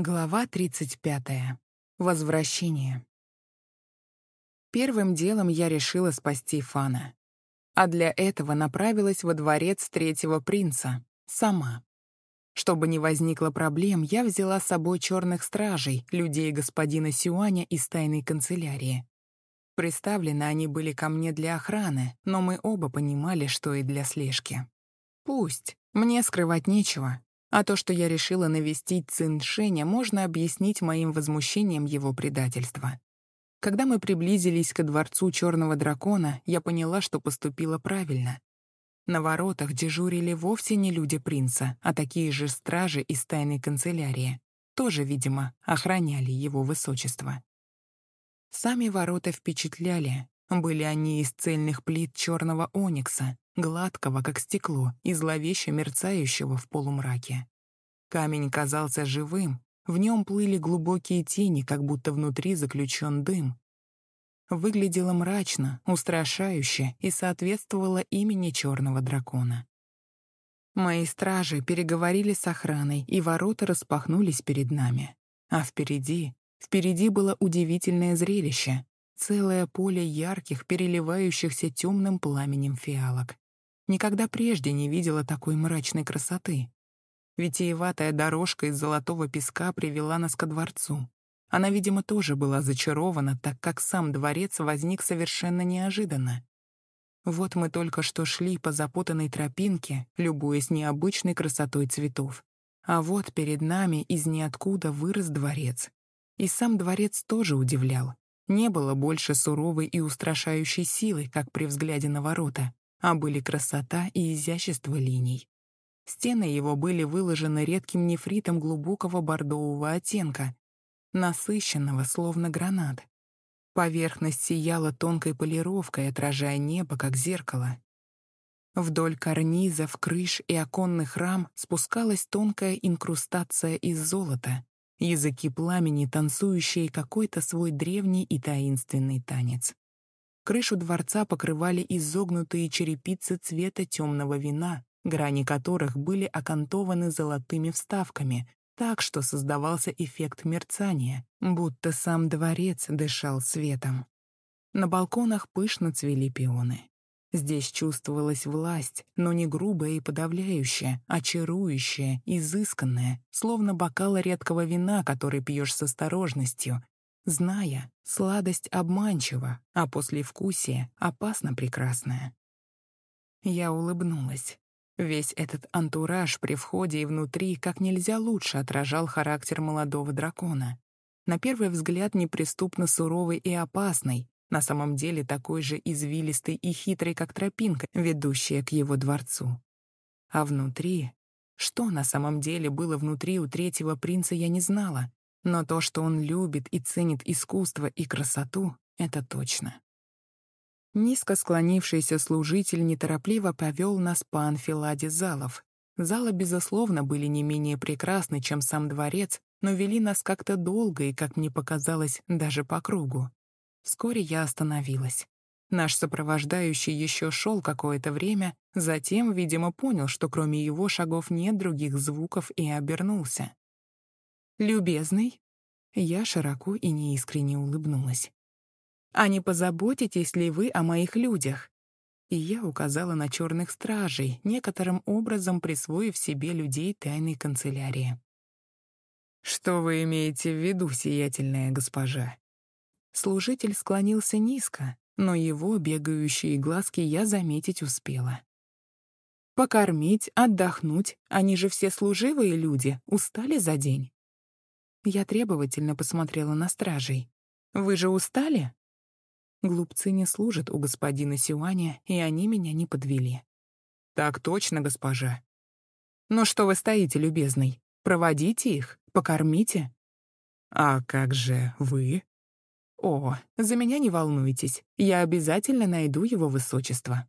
Глава 35. Возвращение. Первым делом я решила спасти Фана. А для этого направилась во дворец третьего принца. Сама. Чтобы не возникло проблем, я взяла с собой черных стражей, людей господина Сюаня из тайной канцелярии. Представлены они были ко мне для охраны, но мы оба понимали, что и для слежки. Пусть. Мне скрывать нечего. А то, что я решила навестить Циншеня, можно объяснить моим возмущением его предательства. Когда мы приблизились ко дворцу Черного Дракона, я поняла, что поступила правильно. На воротах дежурили вовсе не люди принца, а такие же стражи из тайной канцелярии. Тоже, видимо, охраняли его высочество. Сами ворота впечатляли. Были они из цельных плит черного оникса, гладкого, как стекло, и зловеще мерцающего в полумраке. Камень казался живым, в нем плыли глубокие тени, как будто внутри заключен дым. Выглядело мрачно, устрашающе и соответствовало имени черного дракона. Мои стражи переговорили с охраной, и ворота распахнулись перед нами. А впереди, впереди было удивительное зрелище — целое поле ярких, переливающихся темным пламенем фиалок. Никогда прежде не видела такой мрачной красоты. Витиеватая дорожка из золотого песка привела нас ко дворцу. Она, видимо, тоже была зачарована, так как сам дворец возник совершенно неожиданно. Вот мы только что шли по запутанной тропинке, любуясь необычной красотой цветов. А вот перед нами из ниоткуда вырос дворец. И сам дворец тоже удивлял. Не было больше суровой и устрашающей силы, как при взгляде на ворота а были красота и изящество линий. Стены его были выложены редким нефритом глубокого бордового оттенка, насыщенного, словно гранат. Поверхность сияла тонкой полировкой, отражая небо, как зеркало. Вдоль карнизов, крыш и оконных рам спускалась тонкая инкрустация из золота, языки пламени, танцующие какой-то свой древний и таинственный танец. Крышу дворца покрывали изогнутые черепицы цвета темного вина, грани которых были окантованы золотыми вставками, так что создавался эффект мерцания, будто сам дворец дышал светом. На балконах пышно цвели пионы. Здесь чувствовалась власть, но не грубая и подавляющая, а чарующая, изысканная, словно бокал редкого вина, который пьешь с осторожностью, зная, сладость обманчива, а послевкусие опасно прекрасное. Я улыбнулась. Весь этот антураж при входе и внутри как нельзя лучше отражал характер молодого дракона. На первый взгляд неприступно суровый и опасный, на самом деле такой же извилистый и хитрый, как тропинка, ведущая к его дворцу. А внутри... Что на самом деле было внутри у третьего принца, я не знала, но то, что он любит и ценит искусство и красоту, это точно. Низко склонившийся служитель неторопливо повел нас по анфиладе залов. Залы, безусловно, были не менее прекрасны, чем сам дворец, но вели нас как-то долго и, как мне показалось, даже по кругу. Вскоре я остановилась. Наш сопровождающий еще шел какое-то время, затем, видимо, понял, что кроме его шагов нет других звуков и обернулся. «Любезный?» Я широко и неискренне улыбнулась. «А не позаботитесь ли вы о моих людях?» И я указала на черных стражей, некоторым образом присвоив себе людей тайной канцелярии. «Что вы имеете в виду, сиятельная госпожа?» Служитель склонился низко, но его бегающие глазки я заметить успела. Покормить, отдохнуть, они же все служивые люди, устали за день. Я требовательно посмотрела на стражей. «Вы же устали?» Глупцы не служат у господина Сюаня, и они меня не подвели. «Так точно, госпожа». «Ну что вы стоите, любезный? Проводите их, покормите». «А как же вы?» «О, за меня не волнуйтесь, я обязательно найду его высочество».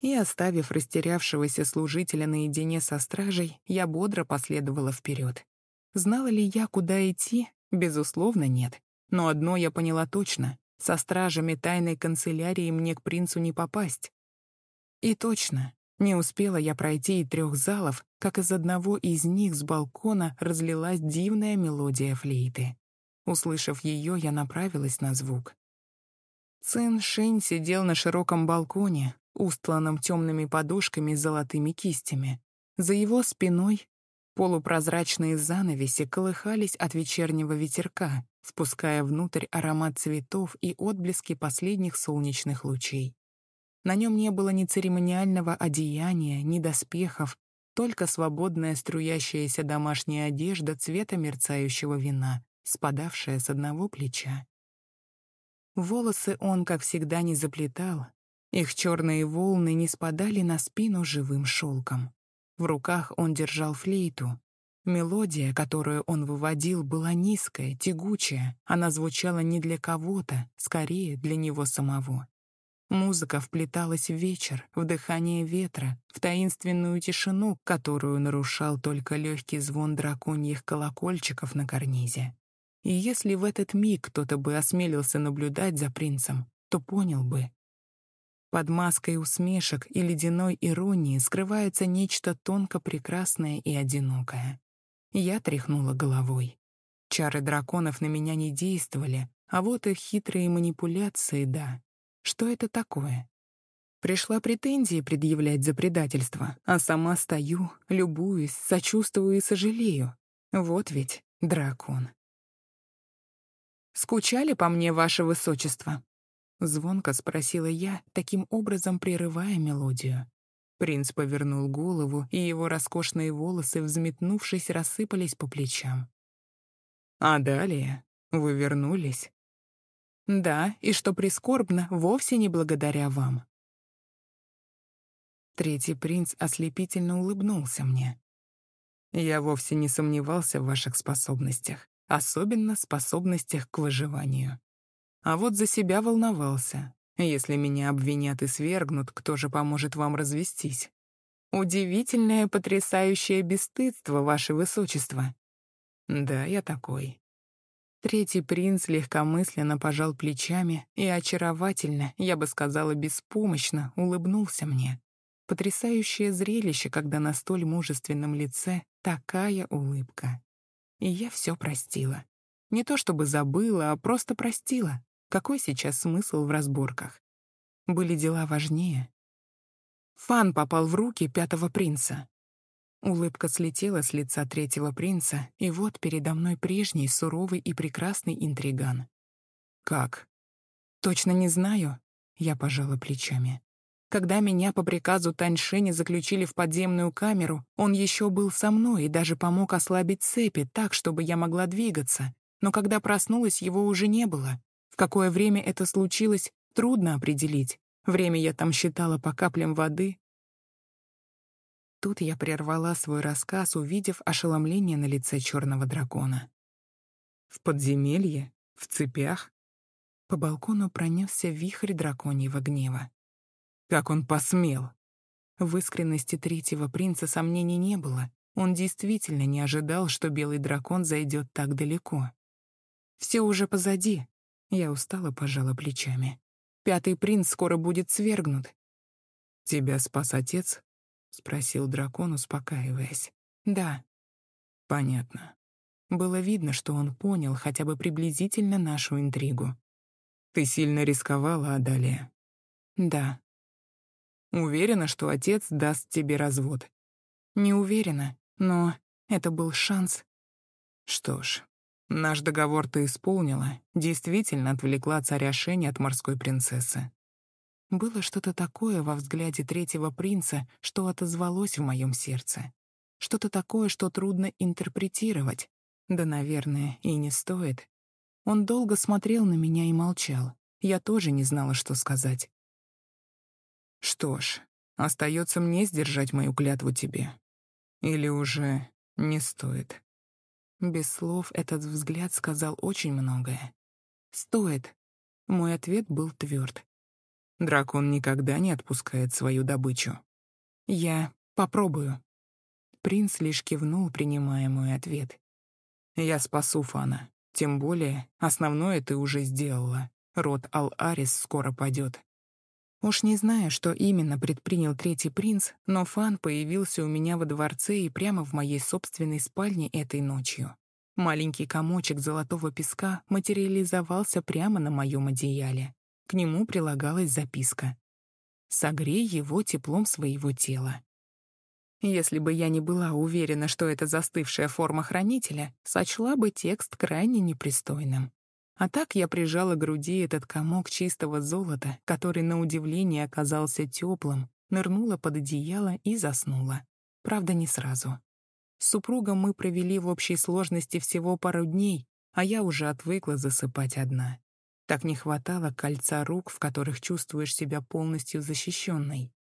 И, оставив растерявшегося служителя наедине со стражей, я бодро последовала вперед. Знала ли я, куда идти? Безусловно, нет. Но одно я поняла точно. Со стражами тайной канцелярии мне к принцу не попасть. И точно. Не успела я пройти и трех залов, как из одного из них с балкона разлилась дивная мелодия флейты. Услышав ее, я направилась на звук. Цин Шень сидел на широком балконе, устланном темными подушками с золотыми кистями. За его спиной полупрозрачные занавеси колыхались от вечернего ветерка, впуская внутрь аромат цветов и отблески последних солнечных лучей. На нем не было ни церемониального одеяния, ни доспехов, только свободная струящаяся домашняя одежда цвета мерцающего вина, спадавшая с одного плеча. Волосы он, как всегда, не заплетал, их черные волны не спадали на спину живым шелком. В руках он держал флейту. Мелодия, которую он выводил, была низкая, тягучая, она звучала не для кого-то, скорее для него самого. Музыка вплеталась в вечер, в дыхание ветра, в таинственную тишину, которую нарушал только легкий звон драконьих колокольчиков на карнизе. И если в этот миг кто-то бы осмелился наблюдать за принцем, то понял бы. Под маской усмешек и ледяной иронии скрывается нечто тонко прекрасное и одинокое. Я тряхнула головой. Чары драконов на меня не действовали, а вот их хитрые манипуляции — да. Что это такое? Пришла претензии предъявлять за предательство, а сама стою, любуюсь, сочувствую и сожалею. Вот ведь дракон. «Скучали по мне, ваше высочество?» Звонко спросила я, таким образом прерывая мелодию. Принц повернул голову, и его роскошные волосы, взметнувшись, рассыпались по плечам. «А далее? Вы вернулись?» Да, и что прискорбно, вовсе не благодаря вам. Третий принц ослепительно улыбнулся мне. Я вовсе не сомневался в ваших способностях, особенно способностях к выживанию. А вот за себя волновался. Если меня обвинят и свергнут, кто же поможет вам развестись? Удивительное, потрясающее бесстыдство, ваше высочество. Да, я такой. Третий принц легкомысленно пожал плечами и очаровательно, я бы сказала, беспомощно улыбнулся мне. Потрясающее зрелище, когда на столь мужественном лице такая улыбка. И я все простила. Не то чтобы забыла, а просто простила. Какой сейчас смысл в разборках? Были дела важнее. Фан попал в руки пятого принца. Улыбка слетела с лица третьего принца, и вот передо мной прежний, суровый и прекрасный интриган. «Как?» «Точно не знаю», — я пожала плечами. Когда меня по приказу Таньшени заключили в подземную камеру, он еще был со мной и даже помог ослабить цепи так, чтобы я могла двигаться. Но когда проснулась, его уже не было. В какое время это случилось, трудно определить. Время я там считала по каплям воды, Тут я прервала свой рассказ, увидев ошеломление на лице черного дракона. В подземелье? В цепях? По балкону пронесся вихрь драконьего гнева. Как он посмел! В искренности третьего принца сомнений не было. Он действительно не ожидал, что белый дракон зайдет так далеко. Все уже позади. Я устало пожала плечами. Пятый принц скоро будет свергнут. Тебя спас отец? — спросил дракон, успокаиваясь. «Да». «Понятно». Было видно, что он понял хотя бы приблизительно нашу интригу. «Ты сильно рисковала, Адалия?» «Да». «Уверена, что отец даст тебе развод?» «Не уверена, но это был шанс». «Что ж, наш договор ты исполнила, действительно отвлекла царя Шени от морской принцессы. Было что-то такое во взгляде третьего принца, что отозвалось в моем сердце. Что-то такое, что трудно интерпретировать. Да, наверное, и не стоит. Он долго смотрел на меня и молчал. Я тоже не знала, что сказать. «Что ж, остается мне сдержать мою клятву тебе. Или уже не стоит?» Без слов этот взгляд сказал очень многое. «Стоит». Мой ответ был тверд. Дракон никогда не отпускает свою добычу. Я попробую. Принц лишь кивнул, принимая мой ответ. Я спасу Фана. Тем более, основное ты уже сделала. Род Ал-Арис скоро падет. Уж не знаю, что именно предпринял третий принц, но Фан появился у меня во дворце и прямо в моей собственной спальне этой ночью. Маленький комочек золотого песка материализовался прямо на моем одеяле. К нему прилагалась записка. «Согрей его теплом своего тела». Если бы я не была уверена, что это застывшая форма хранителя, сочла бы текст крайне непристойным. А так я прижала к груди этот комок чистого золота, который на удивление оказался теплым, нырнула под одеяло и заснула. Правда, не сразу. С супругом мы провели в общей сложности всего пару дней, а я уже отвыкла засыпать одна. Так не хватало кольца рук, в которых чувствуешь себя полностью защищенной.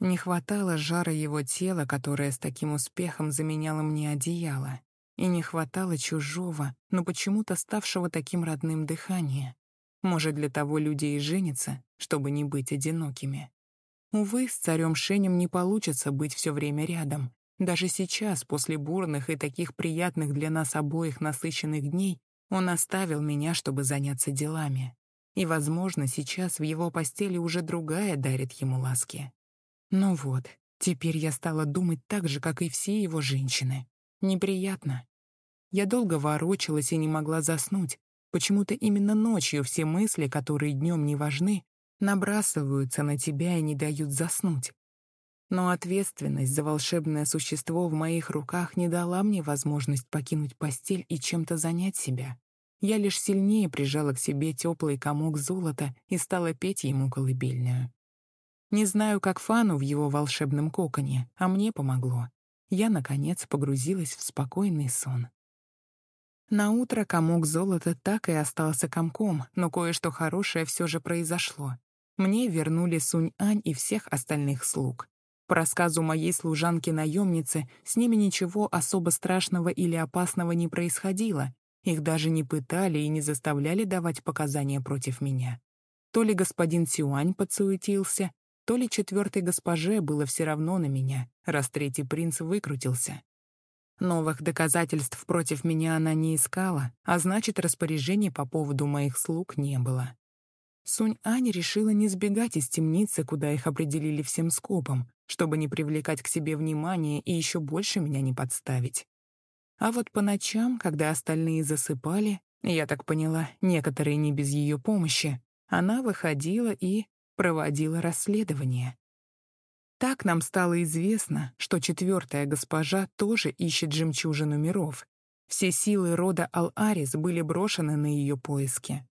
Не хватало жара его тела, которое с таким успехом заменяло мне одеяло. И не хватало чужого, но почему-то ставшего таким родным дыхания. Может, для того люди и женятся, чтобы не быть одинокими. Увы, с царем Шенем не получится быть все время рядом. Даже сейчас, после бурных и таких приятных для нас обоих насыщенных дней, он оставил меня, чтобы заняться делами. И, возможно, сейчас в его постели уже другая дарит ему ласки. Ну вот, теперь я стала думать так же, как и все его женщины. Неприятно. Я долго ворочалась и не могла заснуть. Почему-то именно ночью все мысли, которые днем не важны, набрасываются на тебя и не дают заснуть. Но ответственность за волшебное существо в моих руках не дала мне возможность покинуть постель и чем-то занять себя. Я лишь сильнее прижала к себе теплый комок золота и стала петь ему колыбельную. Не знаю, как Фану в его волшебном коконе, а мне помогло. Я, наконец, погрузилась в спокойный сон. На утро комок золота так и остался комком, но кое-что хорошее все же произошло. Мне вернули Сунь-Ань и всех остальных слуг. По рассказу моей служанки-наемницы, с ними ничего особо страшного или опасного не происходило. Их даже не пытали и не заставляли давать показания против меня. То ли господин Сюань подсуетился, то ли четвертой госпоже было все равно на меня, раз третий принц выкрутился. Новых доказательств против меня она не искала, а значит, распоряжений по поводу моих слуг не было. Сунь-Ань решила не сбегать из темницы, куда их определили всем скопом, чтобы не привлекать к себе внимание и еще больше меня не подставить. А вот по ночам, когда остальные засыпали, я так поняла, некоторые не без ее помощи, она выходила и проводила расследование. Так нам стало известно, что четвертая госпожа тоже ищет жемчужину миров. Все силы рода Ал-Арис были брошены на ее поиски.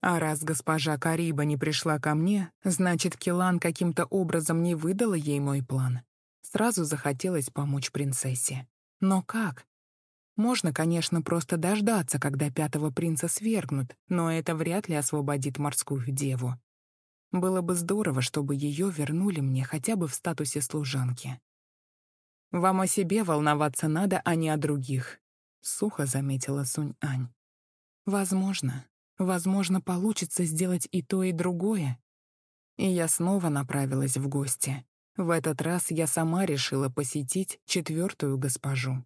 А раз госпожа Кариба не пришла ко мне, значит, Килан каким-то образом не выдала ей мой план. Сразу захотелось помочь принцессе. Но как? Можно, конечно, просто дождаться, когда пятого принца свергнут, но это вряд ли освободит морскую деву. Было бы здорово, чтобы ее вернули мне хотя бы в статусе служанки. «Вам о себе волноваться надо, а не о других», — сухо заметила Сунь-Ань. «Возможно. Возможно, получится сделать и то, и другое». И я снова направилась в гости. В этот раз я сама решила посетить четвертую госпожу.